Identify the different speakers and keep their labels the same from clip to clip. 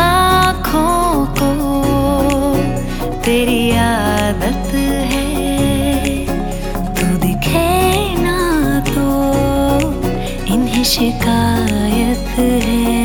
Speaker 1: आँखों को तेरी आदत है। तू दिखे ना तो इन्हें शिकायत है।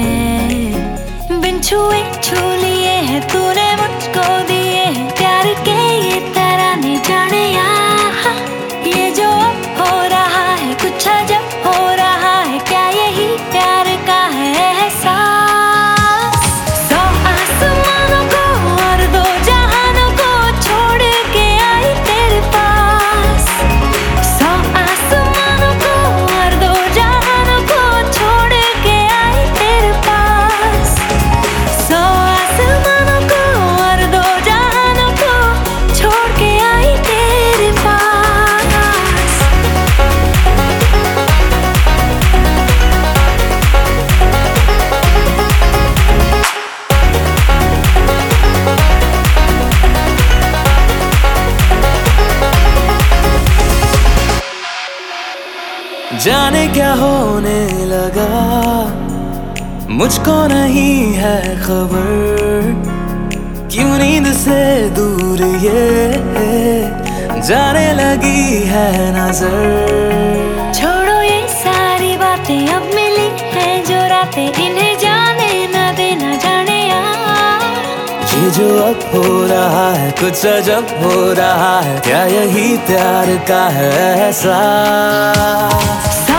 Speaker 1: जाने क्या
Speaker 2: होने लगा? मुझको नहीं है खबर। क्यों नींद से दूर ये जाने लगी है नज़र?
Speaker 1: छोड़ो ये सारी बातें, अब मिली हैं जो रातें
Speaker 2: जो अब हो रहा है, कुछ अजब हो रहा है, क्या यही प्यार का है एहसास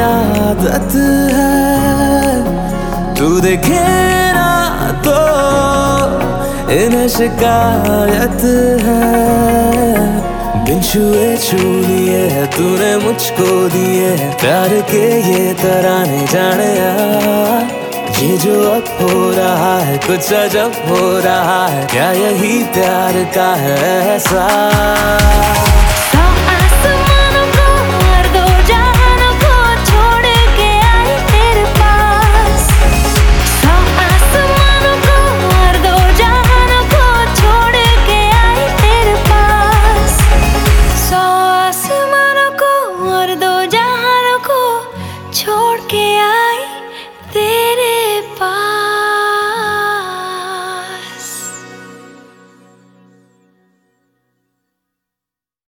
Speaker 2: आदत है। तू देखे ना तो इन्हें शिकायत है। बिन छुए छू लिए है, तूने मुझको दिए है। प्यार के ये तराने जाने ये जो अब हो रहा है, कुछ अजब हो रहा है। क्या यही प्यार का है एहसास